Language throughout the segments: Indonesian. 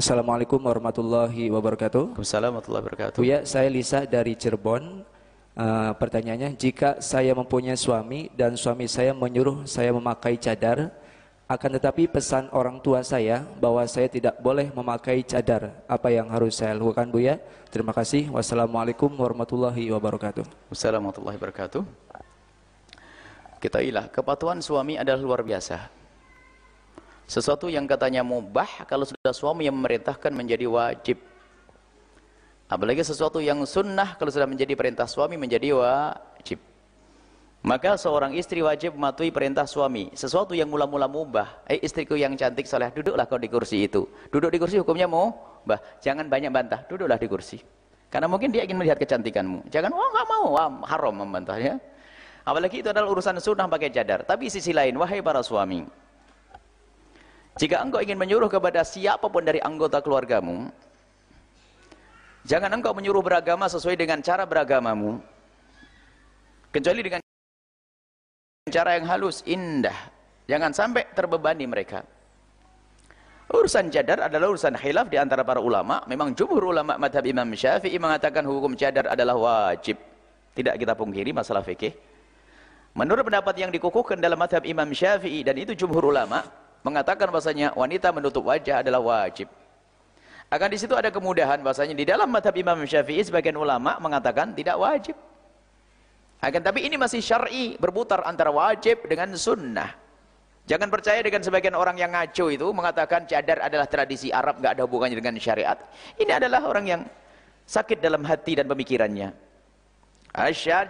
Assalamualaikum warahmatullahi wabarakatuh. Waalaikumsalam warahmatullahi wabarakatuh. Buya, saya Lisa dari Cirebon. Uh, pertanyaannya, jika saya mempunyai suami dan suami saya menyuruh saya memakai cadar, akan tetapi pesan orang tua saya bahwa saya tidak boleh memakai cadar, apa yang harus saya lakukan Buya? Terima kasih. Wassalamualaikum warahmatullahi wabarakatuh. Wassalamualaikum warahmatullahi wabarakatuh. Ketahuilah, kepatuhan suami adalah luar biasa. Sesuatu yang katanya mubah, kalau sudah suami yang memerintahkan menjadi wajib. Apalagi sesuatu yang sunnah kalau sudah menjadi perintah suami menjadi wajib. Maka seorang istri wajib mematuhi perintah suami. Sesuatu yang mula-mula mubah. Eh istriku yang cantik soleh, duduklah kau di kursi itu. Duduk di kursi hukumnya mubah. Jangan banyak bantah, duduklah di kursi. Karena mungkin dia ingin melihat kecantikanmu. Jangan, oh enggak mau, wah, haram membantahnya. Apalagi itu adalah urusan sunnah pakai cadar. Tapi sisi lain, wahai para suami. Jika engkau ingin menyuruh kepada siapa pun dari anggota keluargamu, Jangan engkau menyuruh beragama sesuai dengan cara beragamamu. Kecuali dengan cara yang halus, indah. Jangan sampai terbebani mereka. Urusan cadar adalah urusan khilaf di antara para ulama. Memang jumhur ulama madhab Imam Syafi'i mengatakan hukum cadar adalah wajib. Tidak kita pungkiri masalah fikih. Menurut pendapat yang dikukuhkan dalam madhab Imam Syafi'i dan itu jumhur ulama mengatakan bahasanya wanita menutup wajah adalah wajib. Akan di situ ada kemudahan bahasanya di dalam madhab Imam Syafi'i sebagian ulama mengatakan tidak wajib. Akan tapi ini masih syar'i berputar antara wajib dengan sunnah. Jangan percaya dengan sebagian orang yang ngaco itu mengatakan cadar adalah tradisi Arab nggak ada hubungannya dengan syariat. Ini adalah orang yang sakit dalam hati dan pemikirannya.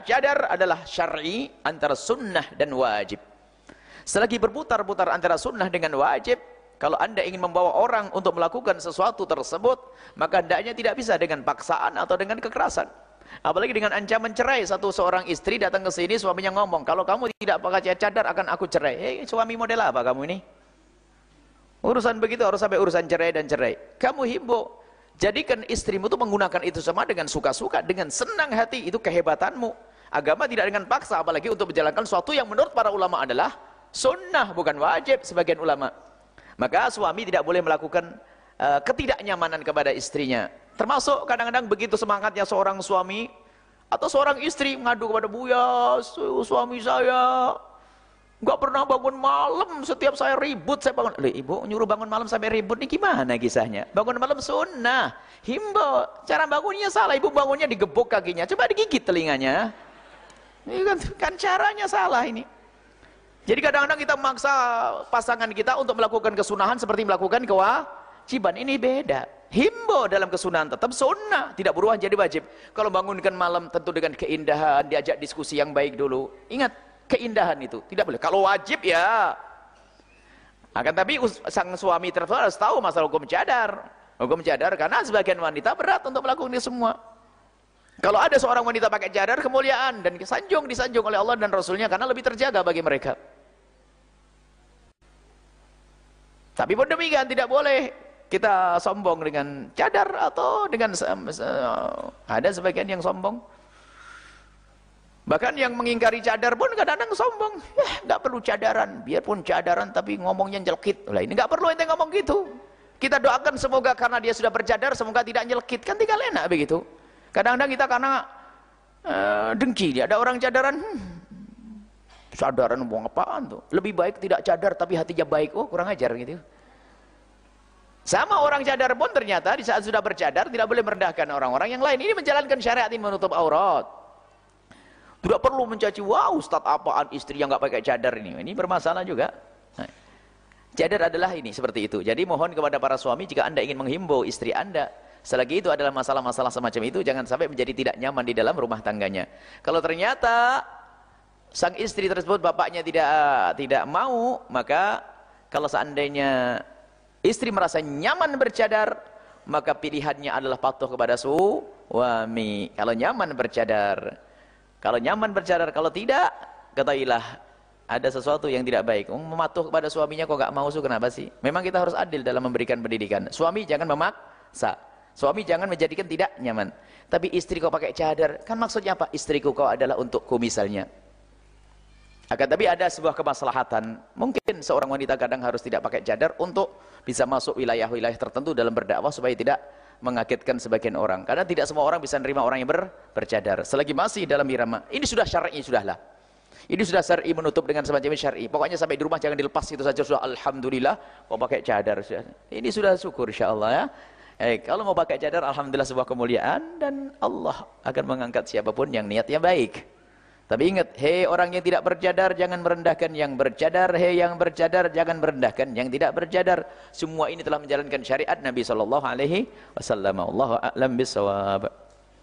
Cadar adalah syar'i antara sunnah dan wajib. Selagi berputar-putar antara sunnah dengan wajib, kalau anda ingin membawa orang untuk melakukan sesuatu tersebut, maka hendaknya tidak bisa dengan paksaan atau dengan kekerasan. Apalagi dengan ancaman cerai, satu seorang istri datang ke sini, suaminya ngomong, kalau kamu tidak pakai cadar akan aku cerai. Hei, suami model apa kamu ini? Urusan begitu harus sampai urusan cerai dan cerai. Kamu himbau, jadikan istrimu itu menggunakan itu sama dengan suka-suka, dengan senang hati, itu kehebatanmu. Agama tidak dengan paksa, apalagi untuk menjalankan sesuatu yang menurut para ulama adalah sunnah, bukan wajib sebagian ulama. Maka suami tidak boleh melakukan uh, ketidaknyamanan kepada istrinya. Termasuk kadang-kadang begitu semangatnya seorang suami atau seorang istri mengadu kepada Buya, suami saya nggak pernah bangun malam, setiap saya ribut saya bangun. Loh, ibu nyuruh bangun malam sampai ribut nih gimana kisahnya? Bangun malam sunnah. Himbo, cara bangunnya salah. Ibu bangunnya digebuk kakinya, coba digigit telinganya. Ini kan, kan caranya salah ini. Jadi kadang-kadang kita memaksa pasangan kita untuk melakukan kesunahan seperti melakukan kewajiban. Ini beda. Himbo dalam kesunahan tetap sunnah, tidak berubah jadi wajib. Kalau bangunkan malam tentu dengan keindahan, diajak diskusi yang baik dulu. Ingat, keindahan itu tidak boleh. Kalau wajib ya. Akan tapi sang suami tersebut harus tahu masalah hukum cadar. Hukum cadar karena sebagian wanita berat untuk melakukan ini semua. Kalau ada seorang wanita pakai cadar kemuliaan dan disanjung disanjung oleh Allah dan Rasulnya karena lebih terjaga bagi mereka. Tapi pun demikian tidak boleh kita sombong dengan cadar atau dengan ada sebagian yang sombong. Bahkan yang mengingkari cadar pun kadang-kadang sombong. Ya, nggak perlu cadaran, biarpun cadaran tapi ngomongnya nyelkit. Lah ini nggak perlu ente ngomong gitu. Kita doakan semoga karena dia sudah bercadar semoga tidak nyelkit. Kan tinggal enak begitu. Kadang-kadang kita karena uh, dengki, ada orang cadaran, hmm, Sadaran buang apaan tuh? Lebih baik tidak cadar tapi hatinya baik. Oh, kurang ajar gitu. Sama orang cadar pun ternyata di saat sudah bercadar tidak boleh merendahkan orang-orang yang lain. Ini menjalankan syariat ini menutup aurat. Tidak perlu mencaci, wow Ustaz apaan istri yang nggak pakai cadar ini. Ini bermasalah juga. Nah, cadar adalah ini, seperti itu. Jadi mohon kepada para suami jika anda ingin menghimbau istri anda. Selagi itu adalah masalah-masalah semacam itu, jangan sampai menjadi tidak nyaman di dalam rumah tangganya. Kalau ternyata sang istri tersebut bapaknya tidak tidak mau maka kalau seandainya istri merasa nyaman bercadar maka pilihannya adalah patuh kepada suami. Kalau nyaman bercadar kalau nyaman bercadar kalau tidak ketahuilah ada sesuatu yang tidak baik. Mematuh kepada suaminya kok gak mau su? Kenapa sih? Memang kita harus adil dalam memberikan pendidikan. Suami jangan memaksa. Suami jangan menjadikan tidak nyaman. Tapi istri kau pakai cadar? Kan maksudnya apa? Istriku kau adalah untukku misalnya Akan tapi ada sebuah kemaslahatan. Mungkin seorang wanita kadang harus tidak pakai cadar untuk bisa masuk wilayah-wilayah tertentu dalam berdakwah supaya tidak mengagetkan sebagian orang. Karena tidak semua orang bisa menerima orang yang ber, bercadar. Selagi masih dalam irama. Ini sudah syar'i sudahlah. Ini sudah syar'i menutup dengan semacam syar'i. Pokoknya sampai di rumah jangan dilepas itu saja sudah alhamdulillah mau pakai cadar. Ini sudah syukur insyaallah ya. Eh, kalau mau pakai cadar alhamdulillah sebuah kemuliaan dan Allah akan mengangkat siapa pun yang niatnya baik. Tapi ingat, hei orang yang tidak bercadar jangan merendahkan yang bercadar, hei yang bercadar jangan merendahkan yang tidak bercadar. Semua ini telah menjalankan syariat Nabi sallallahu alaihi wasallam. Allahu a'lam.